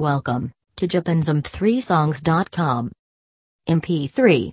Welcome to JapanZump3songs.com. MP3